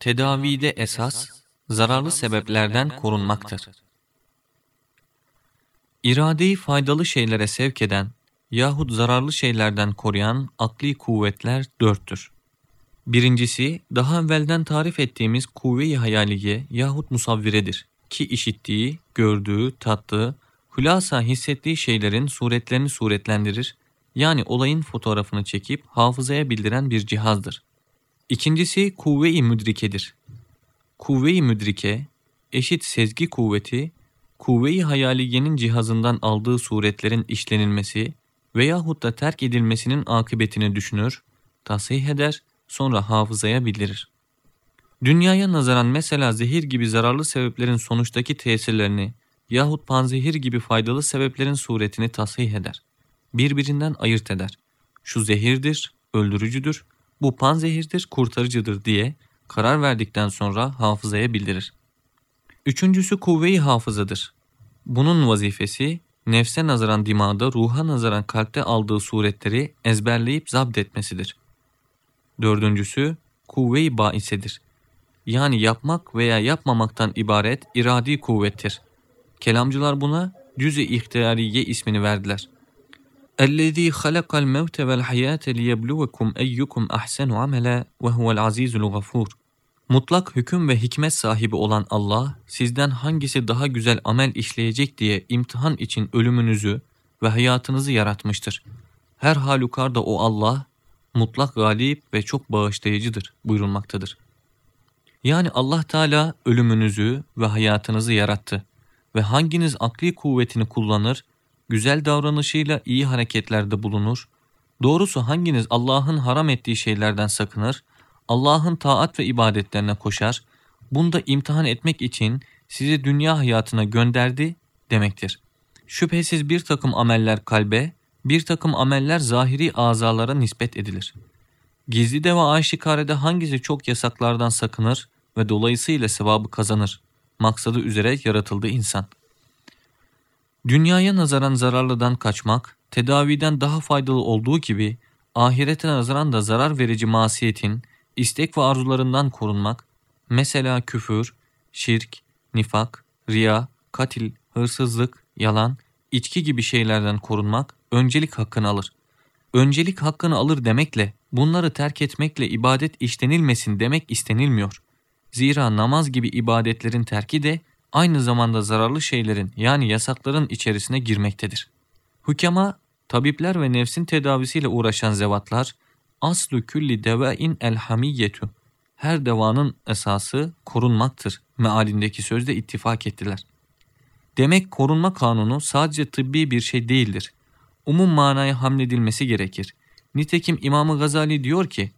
Tedavide esas, zararlı sebeplerden korunmaktır. İradeyi faydalı şeylere sevk eden yahut zararlı şeylerden koruyan akli kuvvetler dörttür. Birincisi, daha evvelden tarif ettiğimiz kuvve-i hayaliye yahut musavviredir ki işittiği, gördüğü, tattığı, hülasa hissettiği şeylerin suretlerini suretlendirir, yani olayın fotoğrafını çekip hafızaya bildiren bir cihazdır. İkincisi kuvve-i müdrikedir. Kuvve-i müdrike, eşit sezgi kuvveti, kuvve-i hayaliyenin cihazından aldığı suretlerin işlenilmesi veyahut da terk edilmesinin akıbetini düşünür, tasih eder, sonra hafızaya bildirir. Dünyaya nazaran mesela zehir gibi zararlı sebeplerin sonuçtaki tesirlerini yahut panzehir gibi faydalı sebeplerin suretini tasih eder. Birbirinden ayırt eder. Şu zehirdir, öldürücüdür, bu panzehirdir, kurtarıcıdır diye karar verdikten sonra hafızaya bildirir. Üçüncüsü kuvve-i hafızadır. Bunun vazifesi nefse nazaran dimağda, ruha nazaran kalpte aldığı suretleri ezberleyip zapt etmesidir. Dördüncüsü kuvve-i baisedir. Yani yapmak veya yapmamaktan ibaret iradi kuvvettir. Kelamcılar buna cüz-i ihtiyariye ismini verdiler. اَلَّذ۪ي خَلَقَ الْمَوْتَ وَالْحَيَاةَ لِيَبْلُوَكُمْ اَيُّكُمْ اَحْسَنُ عَمَلًا وَهُوَ الْعَز۪يزُ الْغَفُورُ Mutlak hüküm ve hikmet sahibi olan Allah, sizden hangisi daha güzel amel işleyecek diye imtihan için ölümünüzü ve hayatınızı yaratmıştır. Her halükarda o Allah, mutlak galip ve çok bağışlayıcıdır buyurulmaktadır. Yani Allah Teala ölümünüzü ve hayatınızı yarattı ve hanginiz akli kuvvetini kullanır, güzel davranışıyla iyi hareketlerde bulunur, doğrusu hanginiz Allah'ın haram ettiği şeylerden sakınır, Allah'ın taat ve ibadetlerine koşar, bunda imtihan etmek için sizi dünya hayatına gönderdi demektir. Şüphesiz bir takım ameller kalbe, bir takım ameller zahiri azalara nispet edilir. Gizlide ve aşikarede hangisi çok yasaklardan sakınır ve dolayısıyla sevabı kazanır? Maksadı üzere yaratıldı insan. Dünyaya nazaran zararlıdan kaçmak, tedaviden daha faydalı olduğu gibi, ahirete nazaran da zarar verici masiyetin, istek ve arzularından korunmak, mesela küfür, şirk, nifak, riya, katil, hırsızlık, yalan, içki gibi şeylerden korunmak öncelik hakkını alır. Öncelik hakkını alır demekle bunları terk etmekle ibadet işlenilmesin demek istenilmiyor. Zira namaz gibi ibadetlerin terki de aynı zamanda zararlı şeylerin yani yasakların içerisine girmektedir. Hükema, tabipler ve nefsin tedavisiyle uğraşan zevatlar, aslu külli devain elhamiyyetu, her devanın esası korunmaktır mealindeki sözde ittifak ettiler. Demek korunma kanunu sadece tıbbi bir şey değildir. Umum manaya hamledilmesi gerekir. Nitekim İmam Gazali diyor ki,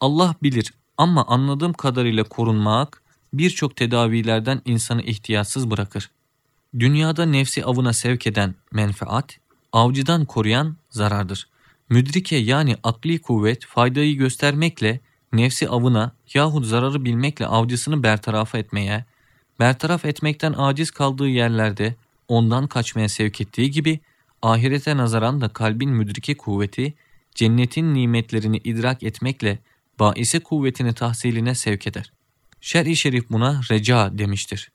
Allah bilir ama anladığım kadarıyla korunmak birçok tedavilerden insanı ihtiyatsız bırakır. Dünyada nefsi avına sevk eden menfaat, avcıdan koruyan zarardır. Müdrike yani akli kuvvet faydayı göstermekle nefsi avına yahut zararı bilmekle avcısını bertaraf etmeye, bertaraf etmekten aciz kaldığı yerlerde ondan kaçmaya sevk ettiği gibi ahirete nazaran da kalbin müdrike kuvveti cennetin nimetlerini idrak etmekle baise kuvvetini tahsiline sevk eder. Şer-i şerif buna reca demiştir.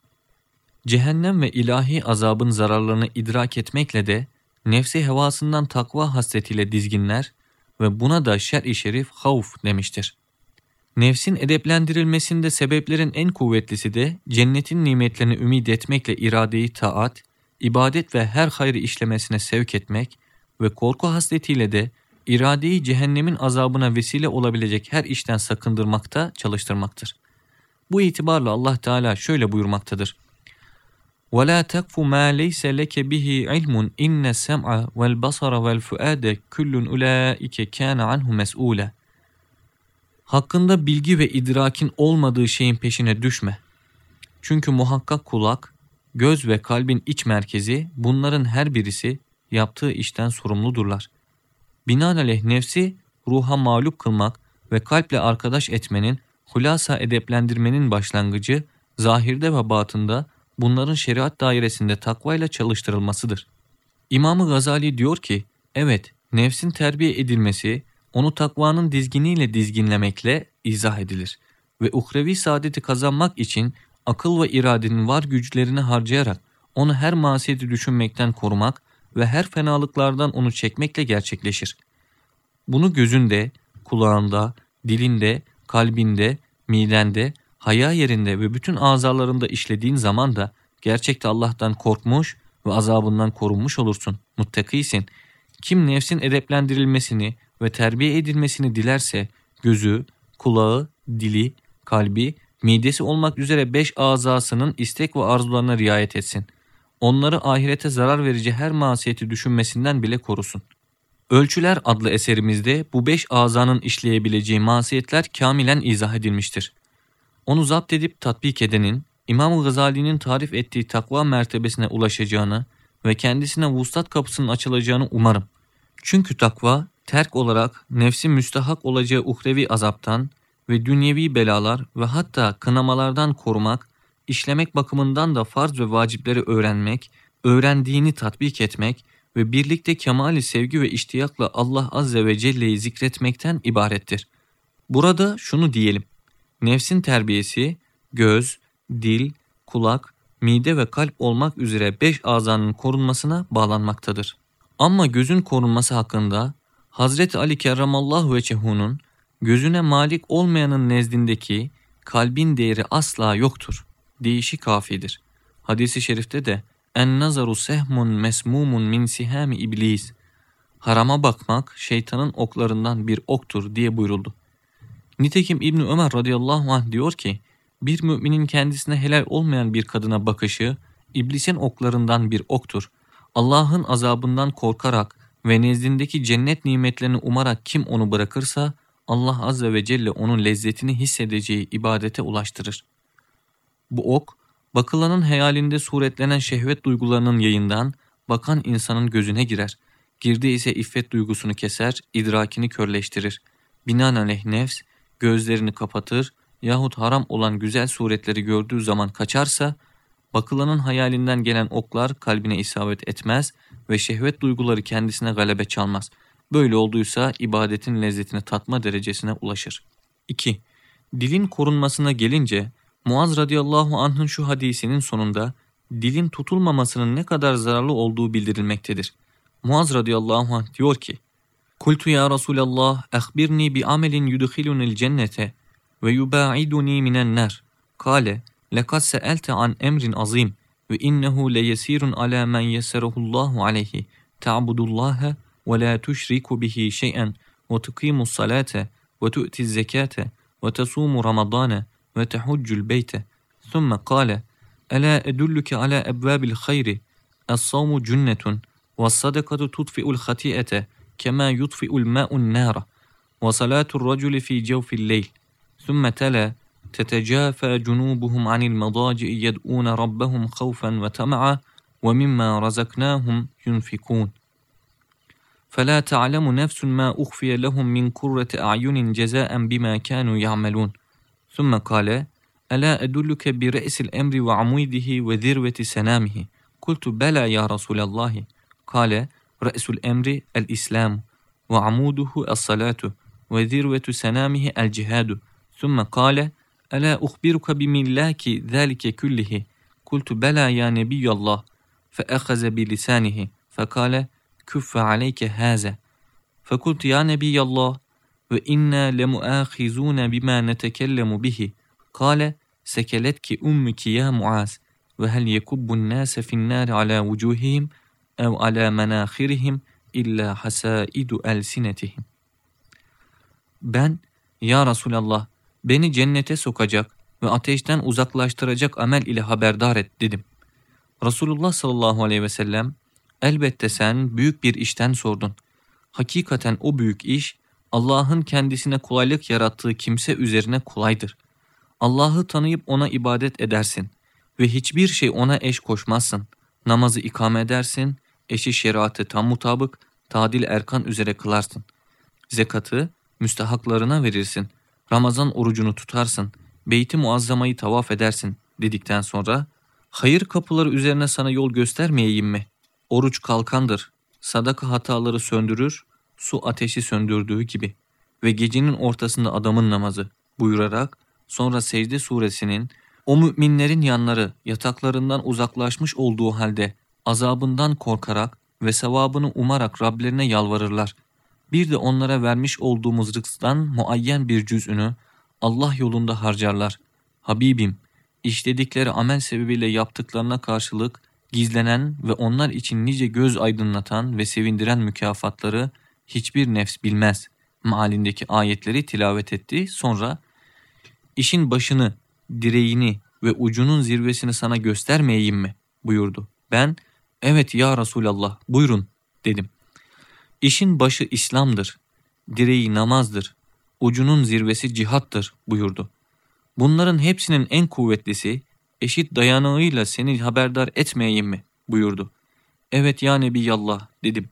Cehennem ve ilahi azabın zararlarını idrak etmekle de nefsi hevasından takva hasretiyle dizginler ve buna da şer-i şerif havf demiştir. Nefsin edeplendirilmesinde sebeplerin en kuvvetlisi de cennetin nimetlerini ümit etmekle iradeyi taat, ibadet ve her hayrı işlemesine sevk etmek ve korku hasretiyle de iradeyi cehennemin azabına vesile olabilecek her işten sakındırmakta çalıştırmaktır. Bu itibarla Allah Teala şöyle buyurmaktadır. وَلَا تَقْفُ مَا لَيْسَ لَكَ بِهِ عِلْمٌ اِنَّ السَّمْعَ وَالْبَصَرَ وَالْفُؤَادَ كُلٌّ اُولَٰئِكَ كَانَ عَنْهُ مَسْئُولًا Hakkında bilgi ve idrakin olmadığı şeyin peşine düşme. Çünkü muhakkak kulak, göz ve kalbin iç merkezi bunların her birisi yaptığı işten sorumludurlar. Binaenaleyh nefsi ruha mağlup kılmak ve kalple arkadaş etmenin, hulasa edeplendirmenin başlangıcı zahirde ve batında bunların şeriat dairesinde takvayla çalıştırılmasıdır. İmamı Gazali diyor ki, evet nefsin terbiye edilmesi onu takvanın dizginiyle dizginlemekle izah edilir ve uhrevi saadeti kazanmak için akıl ve iradenin var güçlerini harcayarak onu her masiyeti düşünmekten korumak ve her fenalıklardan onu çekmekle gerçekleşir. Bunu gözünde, kulağında, dilinde, kalbinde, midende, haya yerinde ve bütün azalarında işlediğin zaman da gerçekte Allah'tan korkmuş ve azabından korunmuş olursun. Muttakisin. Kim nefsin edeplendirilmesini ve terbiye edilmesini dilerse gözü, kulağı, dili, kalbi, midesi olmak üzere beş azasının istek ve arzularına riayet etsin. Onları ahirete zarar verici her masiyeti düşünmesinden bile korusun. Ölçüler adlı eserimizde bu beş azanın işleyebileceği masiyetler kamilen izah edilmiştir. Onu zapt edip tatbik edenin, İmam Gazali'nin tarif ettiği takva mertebesine ulaşacağını ve kendisine vuslat kapısının açılacağını umarım. Çünkü takva, terk olarak nefsin müstahak olacağı uhrevi azaptan ve dünyevi belalar ve hatta kınamalardan korumak, işlemek bakımından da farz ve vacipleri öğrenmek, öğrendiğini tatbik etmek ve birlikte kemali sevgi ve iştiyakla Allah Azze ve Celle'yi zikretmekten ibarettir. Burada şunu diyelim. Nefsin terbiyesi, göz, dil, kulak, mide ve kalp olmak üzere beş azanın korunmasına bağlanmaktadır. Ama gözün korunması hakkında Hazreti Ali Kerramallahu Veçehu'nun gözüne malik olmayanın nezdindeki kalbin değeri asla yoktur. Değişi kafidir. Hadisi şerifte de en nazaru sehmun mesmumun min sihami iblis. Harama bakmak şeytanın oklarından bir oktur diye buyuruldu. Nitekim İbni Ömer radıyallahu anh diyor ki, bir müminin kendisine helal olmayan bir kadına bakışı, iblisin oklarından bir oktur. Allah'ın azabından korkarak ve nezdindeki cennet nimetlerini umarak kim onu bırakırsa, Allah Azze ve Celle onun lezzetini hissedeceği ibadete ulaştırır. Bu ok, bakılanın hayalinde suretlenen şehvet duygularının yayından bakan insanın gözüne girer. Girdi ise iffet duygusunu keser, idrakini körleştirir. Binaenaleyh nefs, gözlerini kapatır yahut haram olan güzel suretleri gördüğü zaman kaçarsa, bakılanın hayalinden gelen oklar kalbine isabet etmez ve şehvet duyguları kendisine galebe çalmaz. Böyle olduysa ibadetin lezzetini tatma derecesine ulaşır. 2. Dilin korunmasına gelince Muaz radıyallahu anh'ın şu hadisinin sonunda dilin tutulmamasının ne kadar zararlı olduğu bildirilmektedir. Muaz radıyallahu anh diyor ki, Kultu ya Resulallah, ehbirni bi amelin yudkhilunil cennete ve yubaiduni minen nar. Kale, lekad se'elte an emrin azim ve innehu leyesirun ala men yeserahullahu aleyhi. Ta'budullaha ve la tuşriku bihi şey'en ve tuqimus salate ve tu'tiz zekate ve tasumu ramadana وتحج البيت. ثم قال ألا أدلك على أبواب الخير؟ الصوم جنة والصدقة تطفئ الخطيئة كما يطفئ الماء النار وصلاة الرجل في جوف الليل. ثم تلا تتجافى جنوبهم عن المضاجع يدعون ربهم خوفا وطمعا ومما رزقناهم ينفقون. فلا تعلم نفس ما أخفي لهم من كرة أعين جزاء بما كانوا يعملون. ثم قال ألا أدلك برأس الأمر وعميده وذروة سنامه؟ قلت بلى يا رسول الله. قال رأس الأمر الإسلام وعموده الصلاة وذروة سنامه الجهاد. ثم قال ألا أخبرك بملاك ذلك كله؟ قلت بلى يا نبي الله. فأخذ بلسانه فقال كف عليك هذا. فقلت يا نبي الله ve inna lemuâhizûne bimâ netekellemu bihi. Kale sekeletki ummuki ya Muaz ve hel yekubbun nâse finnâr alâ vucuhihim ev alâ menâhirihim illa hasâidu elsinetihim. Ben, ya Resulallah beni cennete sokacak ve ateşten uzaklaştıracak amel ile haberdar et dedim. Resulullah sallallahu aleyhi ve sellem elbette sen büyük bir işten sordun. Hakikaten o büyük iş Allah'ın kendisine kolaylık yarattığı kimse üzerine kolaydır. Allah'ı tanıyıp ona ibadet edersin ve hiçbir şey ona eş koşmazsın. Namazı ikame edersin, eşi şeriatı tam mutabık, tadil erkan üzere kılarsın. Zekatı müstehaklarına verirsin. Ramazan orucunu tutarsın. Beyti muazzamayı tavaf edersin dedikten sonra hayır kapıları üzerine sana yol göstermeyeyim mi? Oruç kalkandır. Sadaka hataları söndürür, su ateşi söndürdüğü gibi ve gecenin ortasında adamın namazı buyurarak Sonra secde suresinin o müminlerin yanları yataklarından uzaklaşmış olduğu halde azabından korkarak ve sevabını umarak Rablerine yalvarırlar. Bir de onlara vermiş olduğumuz rızktan muayyen bir cüzünü Allah yolunda harcarlar. Habibim, işledikleri amel sebebiyle yaptıklarına karşılık gizlenen ve onlar için nice göz aydınlatan ve sevindiren mükafatları hiçbir nefs bilmez. Mealindeki ayetleri tilavet etti. Sonra işin başını, direğini ve ucunun zirvesini sana göstermeyeyim mi? buyurdu. Ben evet ya Resulallah buyurun dedim. İşin başı İslam'dır, direği namazdır, ucunun zirvesi cihattır buyurdu. Bunların hepsinin en kuvvetlisi eşit dayanağıyla seni haberdar etmeyeyim mi buyurdu. Evet ya Nebiyallah dedim.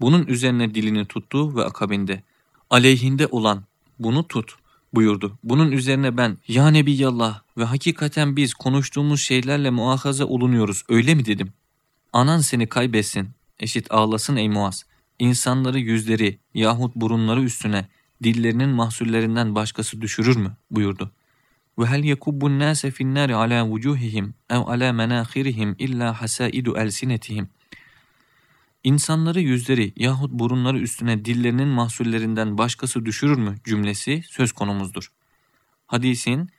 Bunun üzerine dilini tuttu ve akabinde aleyhinde olan bunu tut buyurdu. Bunun üzerine ben ya Nebiyallah ve hakikaten biz konuştuğumuz şeylerle muahaza olunuyoruz öyle mi dedim. Anan seni kaybetsin eşit ağlasın ey Muaz. İnsanları yüzleri yahut burunları üstüne dillerinin mahsullerinden başkası düşürür mü buyurdu. Ve hel yekubbun nase fin nari ala vucuhihim ev ala menahirihim illa hasaidu elsinetihim. İnsanları yüzleri yahut burunları üstüne dillerinin mahsullerinden başkası düşürür mü cümlesi söz konumuzdur. Hadisin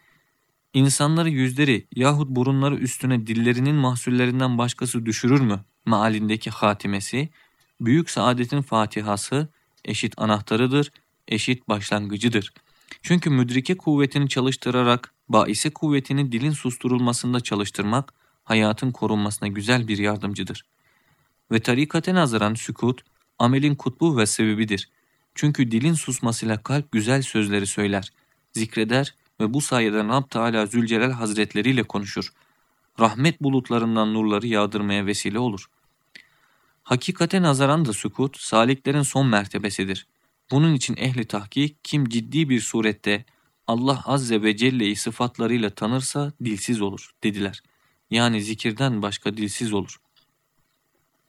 insanları yüzleri yahut burunları üstüne dillerinin mahsullerinden başkası düşürür mü mealindeki hatimesi büyük saadetin fatihası eşit anahtarıdır, eşit başlangıcıdır.'' Çünkü müdrike kuvvetini çalıştırarak baise kuvvetini dilin susturulmasında çalıştırmak hayatın korunmasına güzel bir yardımcıdır. Ve tarikate nazaran sükut, amelin kutbu ve sebebidir. Çünkü dilin susmasıyla kalp güzel sözleri söyler, zikreder ve bu sayede Rab Teala Zülcelal Hazretleri ile konuşur. Rahmet bulutlarından nurları yağdırmaya vesile olur. Hakikate nazaran da sükut, saliklerin son mertebesidir. Bunun için ehli tahkik kim ciddi bir surette Allah Azze ve Celle'yi sıfatlarıyla tanırsa dilsiz olur dediler. Yani zikirden başka dilsiz olur.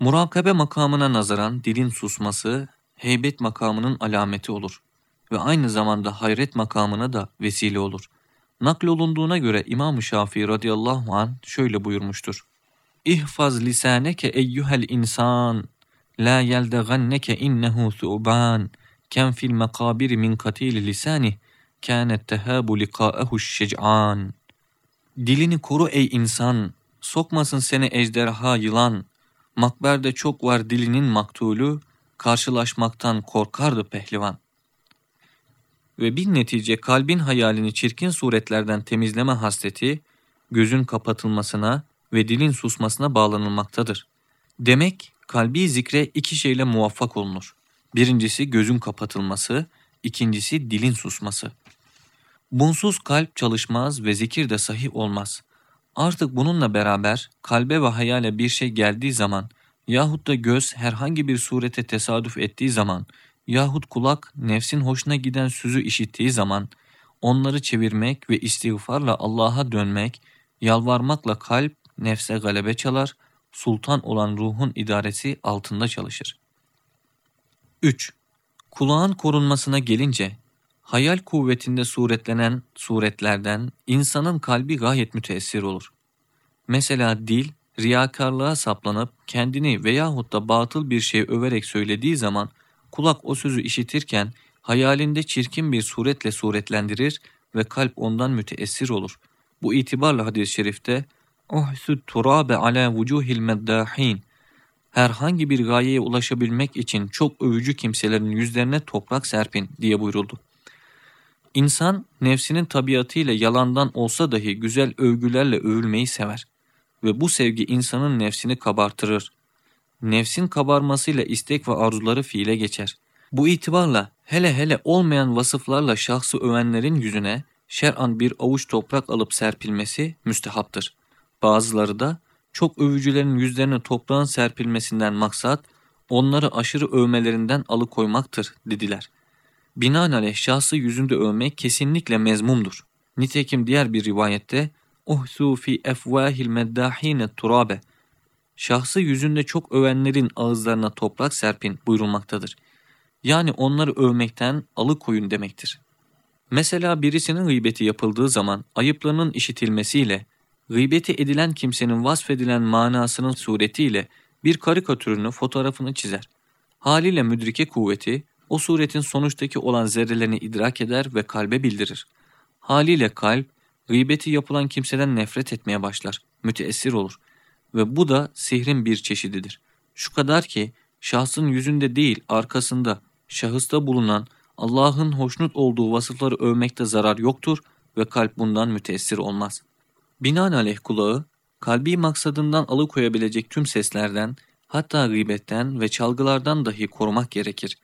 Murakabe makamına nazaran dilin susması heybet makamının alameti olur ve aynı zamanda hayret makamına da vesile olur. Naklolunduğuna göre İmam-ı Şafii radıyallahu an şöyle buyurmuştur. İhfaz lisaneke eyyuhel insan, la yeldeganneke innehu thuban.'' ken fil mekabir min katil lisani kânet tehâbu likâehu şec'an. Dilini koru ey insan, sokmasın seni ejderha yılan. Makberde çok var dilinin maktulü, karşılaşmaktan korkardı pehlivan. Ve bir netice kalbin hayalini çirkin suretlerden temizleme hasreti, gözün kapatılmasına ve dilin susmasına bağlanılmaktadır. Demek kalbi zikre iki şeyle muvaffak olunur. Birincisi gözün kapatılması, ikincisi dilin susması. Bunsuz kalp çalışmaz ve zikir de sahih olmaz. Artık bununla beraber kalbe ve hayale bir şey geldiği zaman yahut da göz herhangi bir surete tesadüf ettiği zaman yahut kulak nefsin hoşuna giden sözü işittiği zaman onları çevirmek ve istiğfarla Allah'a dönmek, yalvarmakla kalp nefse galebe çalar, sultan olan ruhun idaresi altında çalışır. 3. Kulağın korunmasına gelince, hayal kuvvetinde suretlenen suretlerden insanın kalbi gayet müteessir olur. Mesela dil, riyakarlığa saplanıp kendini veyahut da batıl bir şey överek söylediği zaman kulak o sözü işitirken hayalinde çirkin bir suretle suretlendirir ve kalp ondan müteessir olur. Bu itibarla hadis-i şerifte "Uhsud turabe ala vucuhil meddahin" herhangi bir gayeye ulaşabilmek için çok övücü kimselerin yüzlerine toprak serpin diye buyuruldu. İnsan nefsinin tabiatıyla yalandan olsa dahi güzel övgülerle övülmeyi sever ve bu sevgi insanın nefsini kabartırır. Nefsin kabarmasıyla istek ve arzuları fiile geçer. Bu itibarla hele hele olmayan vasıflarla şahsı övenlerin yüzüne şer'an bir avuç toprak alıp serpilmesi müstehaptır. Bazıları da çok övücülerin yüzlerine toprağın serpilmesinden maksat, onları aşırı övmelerinden alıkoymaktır dediler. Binaenaleyh şahsı yüzünde övmek kesinlikle mezmumdur. Nitekim diğer bir rivayette uhsu fi efvahil meddahine turabe şahsı yüzünde çok övenlerin ağızlarına toprak serpin buyurulmaktadır. Yani onları övmekten alıkoyun demektir. Mesela birisinin gıybeti yapıldığı zaman ayıplarının işitilmesiyle, gıybeti edilen kimsenin vasfedilen manasının suretiyle bir karikatürünü, fotoğrafını çizer. Haliyle müdrike kuvveti, o suretin sonuçtaki olan zerrelerini idrak eder ve kalbe bildirir. Haliyle kalp, gıybeti yapılan kimseden nefret etmeye başlar, müteessir olur. Ve bu da sihrin bir çeşididir. Şu kadar ki, şahsın yüzünde değil arkasında, şahısta bulunan Allah'ın hoşnut olduğu vasıfları övmekte zarar yoktur ve kalp bundan müteessir olmaz. Binaenaleyh kulağı, kalbi maksadından alıkoyabilecek tüm seslerden, hatta gıybetten ve çalgılardan dahi korumak gerekir.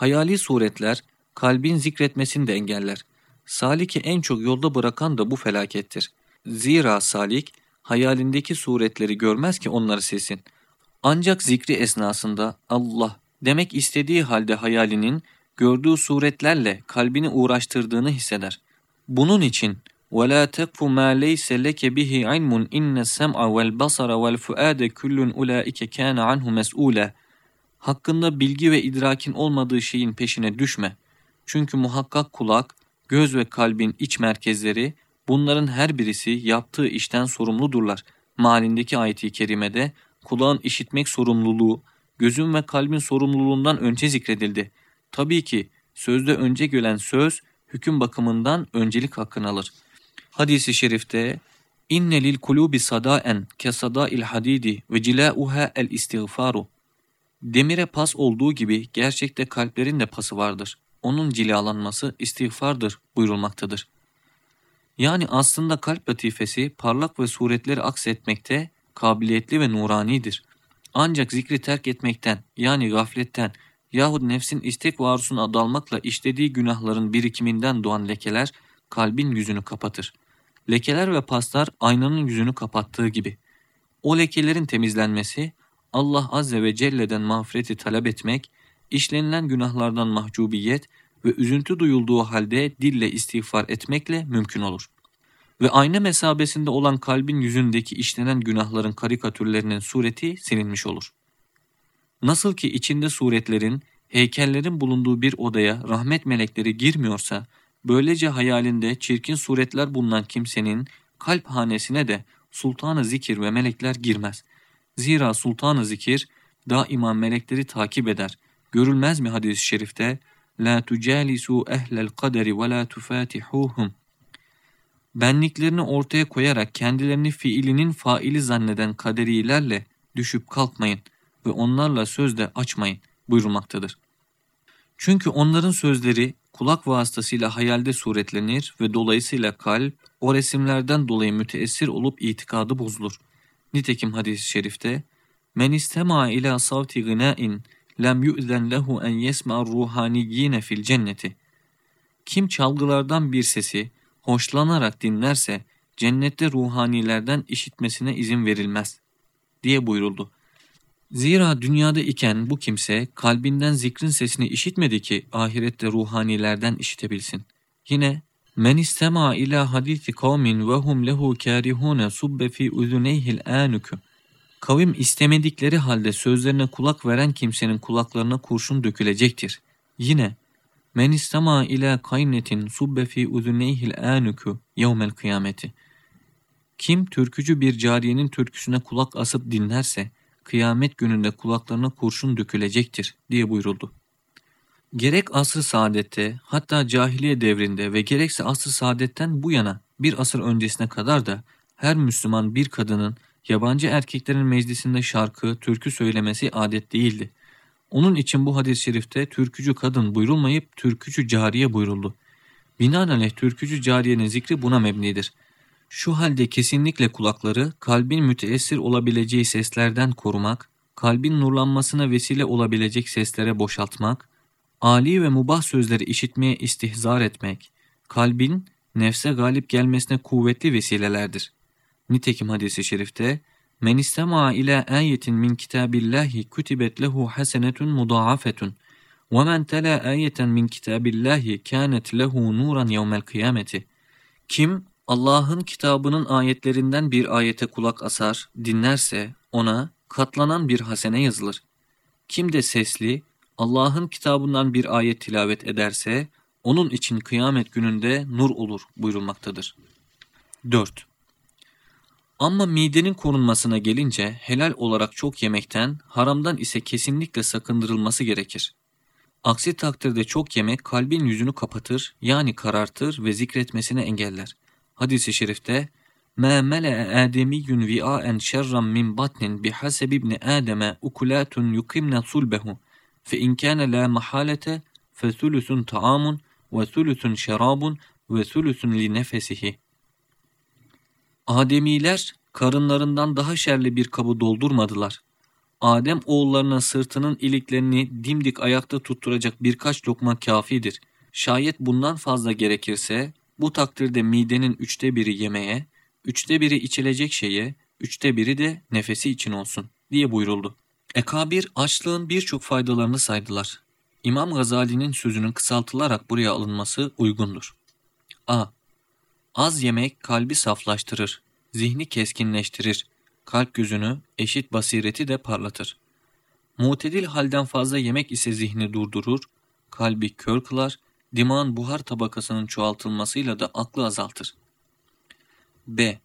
Hayali suretler, kalbin zikretmesini de engeller. Salik'i en çok yolda bırakan da bu felakettir. Zira salik, hayalindeki suretleri görmez ki onları sesin. Ancak zikri esnasında Allah demek istediği halde hayalinin gördüğü suretlerle kalbini uğraştırdığını hisseder. Bunun için وَلَا تَقْفُ مَا لَيْسَ لَكَ بِهِ عِلْمٌ اِنَّ السَّمْعَ وَالْبَصَرَ وَالْفُؤَادَ كُلٌّ اُولَٰئِكَ كَانَ عَنْهُ مَسْئُولًا Hakkında bilgi ve idrakin olmadığı şeyin peşine düşme. Çünkü muhakkak kulak, göz ve kalbin iç merkezleri bunların her birisi yaptığı işten sorumludurlar. Malindeki ayeti kerimede kulağın işitmek sorumluluğu, gözün ve kalbin sorumluluğundan önce zikredildi. Tabii ki sözde önce gelen söz hüküm bakımından öncelik hakkını alır. Hadisi şerifte inne lil kulubi sadaen ke sada'il hadidi ve cilauha el istiğfaru. Demire pas olduğu gibi gerçekte kalplerin de pası vardır. Onun cilalanması istiğfardır buyurulmaktadır. Yani aslında kalp latifesi parlak ve suretleri aksetmekte kabiliyetli ve nuranidir. Ancak zikri terk etmekten yani gafletten yahut nefsin istek ve arzusuna dalmakla işlediği günahların birikiminden doğan lekeler kalbin yüzünü kapatır. Lekeler ve paslar aynanın yüzünü kapattığı gibi. O lekelerin temizlenmesi, Allah Azze ve Celle'den mağfireti talep etmek, işlenilen günahlardan mahcubiyet ve üzüntü duyulduğu halde dille istiğfar etmekle mümkün olur. Ve ayna mesabesinde olan kalbin yüzündeki işlenen günahların karikatürlerinin sureti silinmiş olur. Nasıl ki içinde suretlerin, heykellerin bulunduğu bir odaya rahmet melekleri girmiyorsa, böylece hayalinde çirkin suretler bulunan kimsenin kalp hanesine de sultanı zikir ve melekler girmez. Zira sultanı zikir daima melekleri takip eder. Görülmez mi hadis-i şerifte? La tucalisu ehlel kaderi ve la tufatihuhum. Benliklerini ortaya koyarak kendilerini fiilinin faili zanneden kaderilerle düşüp kalkmayın ve onlarla sözde açmayın buyurulmaktadır. Çünkü onların sözleri kulak vasıtasıyla hayalde suretlenir ve dolayısıyla kalp o resimlerden dolayı müteessir olup itikadı bozulur. Nitekim hadis-i şerifte Men istema ila savti gınain lem yu'zen lehu en yesma ruhaniyyine fil cenneti. Kim çalgılardan bir sesi hoşlanarak dinlerse cennette ruhanilerden işitmesine izin verilmez diye buyuruldu. Zira dünyada iken bu kimse kalbinden zikrin sesini işitmedi ki ahirette ruhanilerden işitebilsin. Yine Men istema ila hadisi kavmin ve hum lehu karihune subbe fi uzuneyhil anuku. Kavim istemedikleri halde sözlerine kulak veren kimsenin kulaklarına kurşun dökülecektir. Yine Men istema ila kaynetin subbe fi uzuneyhil anuku yevmel kıyameti. Kim türkücü bir cariyenin türküsüne kulak asıp dinlerse kıyamet gününde kulaklarına kurşun dökülecektir diye buyuruldu. Gerek asr-ı saadette hatta cahiliye devrinde ve gerekse asr-ı saadetten bu yana bir asır öncesine kadar da her Müslüman bir kadının yabancı erkeklerin meclisinde şarkı, türkü söylemesi adet değildi. Onun için bu hadis-i şerifte türkücü kadın buyurulmayıp türkücü cariye buyuruldu. Binaenaleyh türkücü cariyenin zikri buna mebnidir. Şu halde kesinlikle kulakları kalbin müteessir olabileceği seslerden korumak, kalbin nurlanmasına vesile olabilecek seslere boşaltmak, Ali ve mubah sözleri işitmeye istihzar etmek, kalbin nefse galip gelmesine kuvvetli vesilelerdir. Nitekim hadisi şerifte, Men istema'a ila ayetin min kitabillahi kutibet lehu hasenetun mudaafetun ve men tela ayeten min kitabillahi kânet lehu nuran yevmel kıyameti. Kim Allah'ın kitabının ayetlerinden bir ayete kulak asar, dinlerse ona katlanan bir hasene yazılır. Kim de sesli, Allah'ın kitabından bir ayet tilavet ederse, onun için kıyamet gününde nur olur buyurulmaktadır. 4. Ama midenin korunmasına gelince helal olarak çok yemekten, haramdan ise kesinlikle sakındırılması gerekir. Aksi takdirde çok yemek kalbin yüzünü kapatır, yani karartır ve zikretmesini engeller. Hadis-i şerifte, مَا مَلَأَ آدَمِيٌّ وِعَاءً شَرًّا مِنْ بَطْنٍ بِحَسَبِ ابْنِ آدَمَ اُكُلَاتٌ يُقِمْنَ صُلْبَهُ فَاِنْ كَانَ لَا مَحَالَةَ فَثُلُثٌ طَعَامٌ وَثُلُثٌ شَرَابٌ وَثُلُثٌ لِنَفَسِهِ Ademiler karınlarından daha şerli bir kabı doldurmadılar. Adem oğullarına sırtının iliklerini dimdik ayakta tutturacak birkaç lokma kafidir. Şayet bundan fazla gerekirse bu takdirde midenin üçte biri yemeğe, üçte biri içilecek şeye, üçte biri de nefesi için olsun diye buyuruldu. Ekabir açlığın birçok faydalarını saydılar. İmam Gazali'nin sözünün kısaltılarak buraya alınması uygundur. A. Az yemek kalbi saflaştırır, zihni keskinleştirir, kalp gözünü, eşit basireti de parlatır. Mutedil halden fazla yemek ise zihni durdurur, kalbi kör kılar, dimağın buhar tabakasının çoğaltılmasıyla da aklı azaltır. B.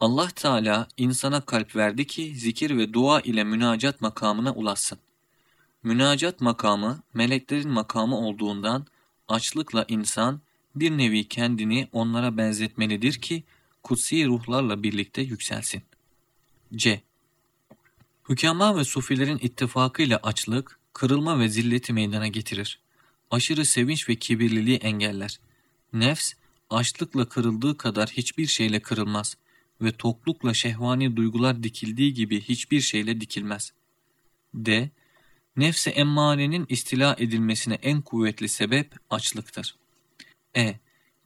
Allah Teala insana kalp verdi ki zikir ve dua ile münacat makamına ulaşsın. Münacat makamı meleklerin makamı olduğundan açlıkla insan bir nevi kendini onlara benzetmelidir ki kutsi ruhlarla birlikte yükselsin. C. Hükema ve sufilerin ittifakıyla açlık, kırılma ve zilleti meydana getirir. Aşırı sevinç ve kibirliliği engeller. Nefs, açlıkla kırıldığı kadar hiçbir şeyle kırılmaz ve toklukla şehvani duygular dikildiği gibi hiçbir şeyle dikilmez. D. Nefse emmarenin istila edilmesine en kuvvetli sebep açlıktır. E.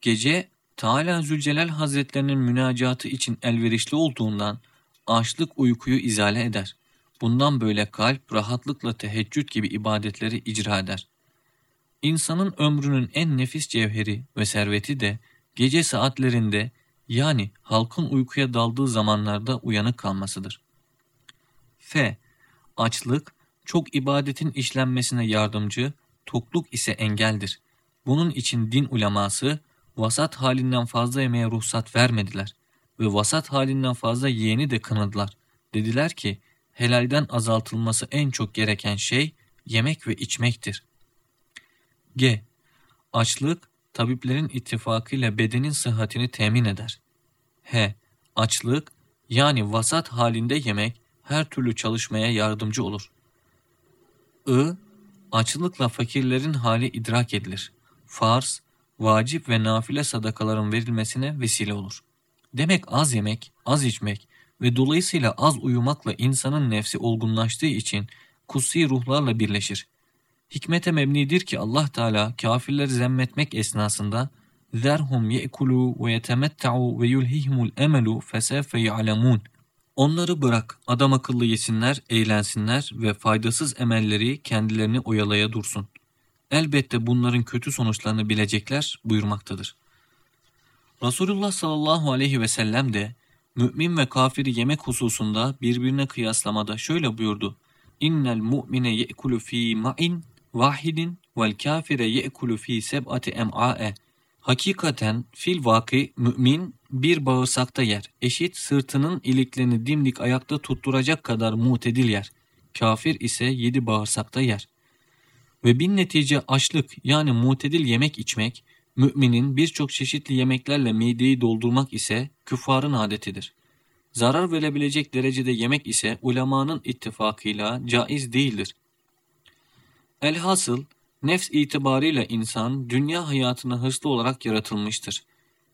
Gece Teala Zülcelal Hazretlerinin münacatı için elverişli olduğundan açlık uykuyu izale eder. Bundan böyle kalp rahatlıkla teheccüd gibi ibadetleri icra eder. İnsanın ömrünün en nefis cevheri ve serveti de gece saatlerinde yani halkın uykuya daldığı zamanlarda uyanık kalmasıdır. F. Açlık, çok ibadetin işlenmesine yardımcı, tokluk ise engeldir. Bunun için din uleması, vasat halinden fazla yemeye ruhsat vermediler ve vasat halinden fazla yiyeni de kınadılar. Dediler ki, helalden azaltılması en çok gereken şey yemek ve içmektir. G. Açlık, tabiplerin ittifakıyla bedenin sıhhatini temin eder. H. Açlık, yani vasat halinde yemek her türlü çalışmaya yardımcı olur. I. Açlıkla fakirlerin hali idrak edilir. Farz, vacip ve nafile sadakaların verilmesine vesile olur. Demek az yemek, az içmek ve dolayısıyla az uyumakla insanın nefsi olgunlaştığı için kutsi ruhlarla birleşir. Hikmete memnidir ki Allah Teala kafirleri zemmetmek esnasında zerhum ye'kulu ve yetemettau ve yulhihimul emelu fesefe ya'lemun. Onları bırak, adam akıllı yesinler, eğlensinler ve faydasız emelleri kendilerini oyalaya dursun. Elbette bunların kötü sonuçlarını bilecekler buyurmaktadır. Resulullah sallallahu aleyhi ve sellem de mümin ve kafiri yemek hususunda birbirine kıyaslamada şöyle buyurdu. İnnel mu'mine ye'kulu fî ma'in vahidin vel kafire ye'kulu fi seb'ati em'a'e. Hakikaten fil vaki mümin bir bağırsakta yer. Eşit sırtının iliklerini dimdik ayakta tutturacak kadar mutedil yer. Kafir ise yedi bağırsakta yer. Ve bin netice açlık yani mutedil yemek içmek, müminin birçok çeşitli yemeklerle mideyi doldurmak ise küffarın adetidir. Zarar verebilecek derecede yemek ise ulemanın ittifakıyla caiz değildir. Elhasıl, nefs itibarıyla insan dünya hayatına hırslı olarak yaratılmıştır.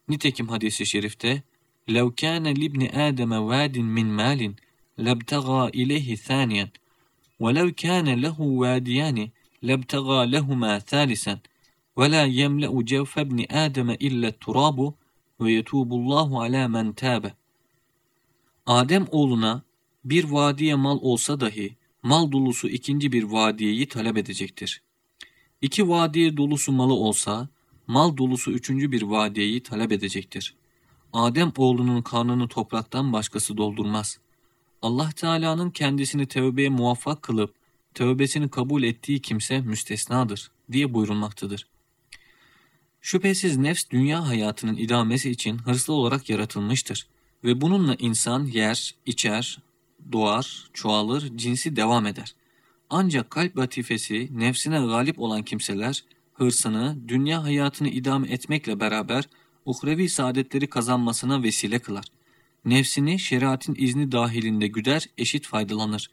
Nitekim hadisi şerifte, لَوْ كَانَ لِبْنِ آدَمَ وَادٍ مِنْ مَالٍ لَبْتَغَى إِلَيْهِ ثَانِيًا وَلَوْ كَانَ لَهُ وَادِيَانِ لَبْتَغَى لَهُمَا ثَالِثًا وَلَا يَمْلَأُ جَوْفَ ابْنِ آدَمَ إِلَّا التُّرَابُ وَيَتُوبُ اللّٰهُ عَلَى مَنْ تَابَ Adem oğluna bir vadiye mal olsa dahi mal dolusu ikinci bir vadiyeyi talep edecektir. İki vadiye dolusu malı olsa mal dolusu üçüncü bir vadiyeyi talep edecektir. Adem oğlunun karnını topraktan başkası doldurmaz. Allah Teala'nın kendisini tövbeye muvaffak kılıp tövbesini kabul ettiği kimse müstesnadır diye buyurulmaktadır. Şüphesiz nefs dünya hayatının idamesi için hırslı olarak yaratılmıştır. Ve bununla insan yer, içer, doğar, çoğalır, cinsi devam eder. Ancak kalp latifesi nefsine galip olan kimseler hırsını, dünya hayatını idame etmekle beraber uhrevi saadetleri kazanmasına vesile kılar. Nefsini şeriatin izni dahilinde güder, eşit faydalanır.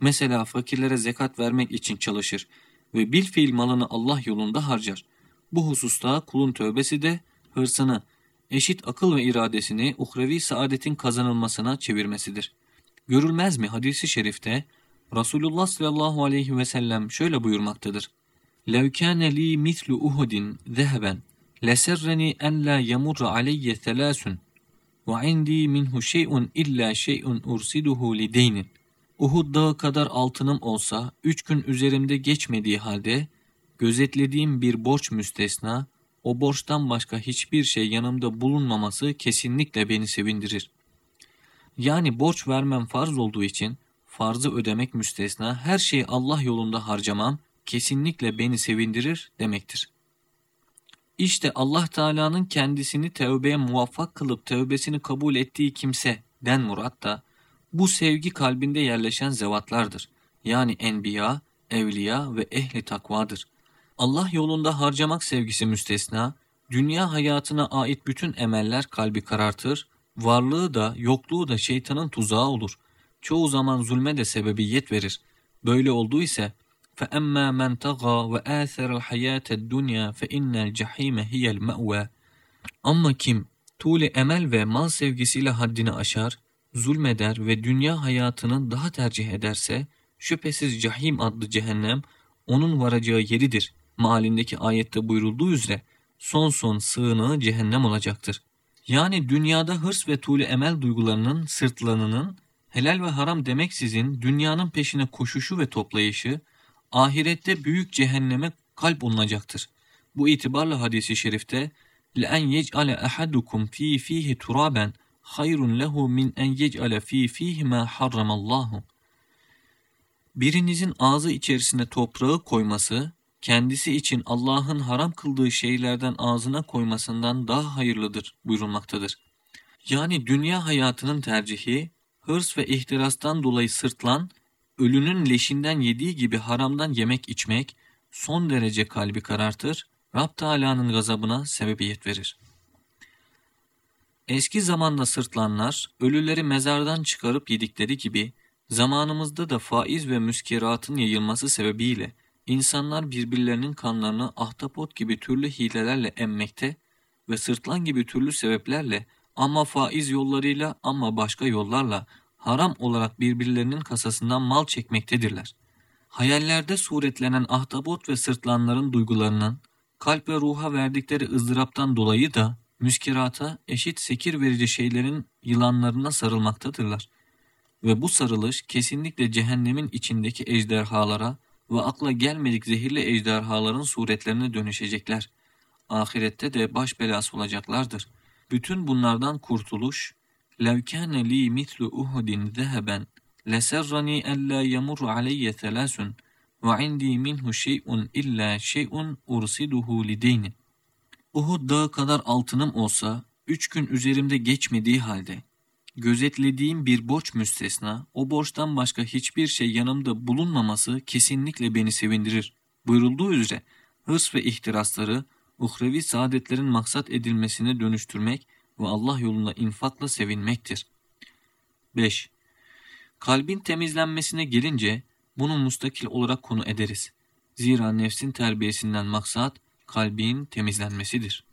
Mesela fakirlere zekat vermek için çalışır ve bil fiil malını Allah yolunda harcar. Bu hususta kulun tövbesi de hırsını, eşit akıl ve iradesini uhrevi saadetin kazanılmasına çevirmesidir. Görülmez mi hadisi şerifte Resulullah sallallahu aleyhi ve sellem şöyle buyurmaktadır. لَوْ كَانَ لِي مِثْلُ اُهُدٍ ذَهَبًا لَسَرَّنِي اَنْ لَا يَمُرَّ عَلَيَّ ثَلَاسٌ وَعِنْدِي مِنْهُ شَيْءٌ اِلَّا شَيْءٌ اُرْسِدُهُ لِدَيْنٍ Uhud dağı kadar altınım olsa, üç gün üzerimde geçmediği halde, gözetlediğim bir borç müstesna, o borçtan başka hiçbir şey yanımda bulunmaması kesinlikle beni sevindirir. Yani borç vermem farz olduğu için, farzı ödemek müstesna, her şeyi Allah yolunda harcamam, kesinlikle beni sevindirir demektir. İşte Allah Teala'nın kendisini tevbeye muvaffak kılıp tevbesini kabul ettiği kimse den murat da bu sevgi kalbinde yerleşen zevatlardır. Yani enbiya, evliya ve ehli takvadır. Allah yolunda harcamak sevgisi müstesna, dünya hayatına ait bütün emeller kalbi karartır, varlığı da yokluğu da şeytanın tuzağı olur. Çoğu zaman zulme de sebebiyet verir. Böyle olduğu ise فَأَمَّا مَنْ تَغَى وَآثَرَ الْحَيَاةَ الدُّنْيَا فَإِنَّ الْجَحِيمَ هِيَ الْمَأْوَى Ama kim tuğle emel ve mal sevgisiyle haddini aşar, zulmeder ve dünya hayatını daha tercih ederse, şüphesiz cahim adlı cehennem onun varacağı yeridir. Malindeki ayette buyurulduğu üzere son son sığınağı cehennem olacaktır. Yani dünyada hırs ve tuğle emel duygularının sırtlanının helal ve haram demeksizin dünyanın peşine koşuşu ve toplayışı, ahirette büyük cehenneme kalp olunacaktır. Bu itibarla hadisi şerifte لَاَنْ يَجْعَلَ أَحَدُكُمْ ف۪ي ف۪يهِ تُرَابًا hayrun lehu min en yec'ale fi fihi ma harramallahu. Birinizin ağzı içerisine toprağı koyması, kendisi için Allah'ın haram kıldığı şeylerden ağzına koymasından daha hayırlıdır buyurulmaktadır. Yani dünya hayatının tercihi, hırs ve ihtirastan dolayı sırtlan, ölünün leşinden yediği gibi haramdan yemek içmek, son derece kalbi karartır, Rab Teala'nın gazabına sebebiyet verir. Eski zamanda sırtlanlar ölüleri mezardan çıkarıp yedikleri gibi zamanımızda da faiz ve müskiratın yayılması sebebiyle insanlar birbirlerinin kanlarını ahtapot gibi türlü hilelerle emmekte ve sırtlan gibi türlü sebeplerle ama faiz yollarıyla ama başka yollarla haram olarak birbirlerinin kasasından mal çekmektedirler. Hayallerde suretlenen ahtapot ve sırtlanların duygularının kalp ve ruha verdikleri ızdıraptan dolayı da müskirata eşit sekir verici şeylerin yılanlarına sarılmaktadırlar. Ve bu sarılış kesinlikle cehennemin içindeki ejderhalara ve akla gelmedik zehirli ejderhaların suretlerine dönüşecekler. Ahirette de baş belası olacaklardır. Bütün bunlardan kurtuluş, لَوْ كَانَ لِي مِثْلُ اُهُدٍ ذَهَبًا لَسَرَّنِي أَلَّا يَمُرُّ عَلَيَّ ثَلَاسٌ وَعِنْدِي مِنْهُ شَيْءٌ إِلَّا شَيْءٌ أُرْسِدُهُ لِدَيْنٍ Uhud dağı kadar altınım olsa, üç gün üzerimde geçmediği halde, gözetlediğim bir borç müstesna, o borçtan başka hiçbir şey yanımda bulunmaması kesinlikle beni sevindirir. Buyurulduğu üzere, hırs ve ihtirasları, uhrevi saadetlerin maksat edilmesine dönüştürmek ve Allah yolunda infakla sevinmektir. 5. Kalbin temizlenmesine gelince, bunu mustakil olarak konu ederiz. Zira nefsin terbiyesinden maksat, kalbin temizlenmesidir.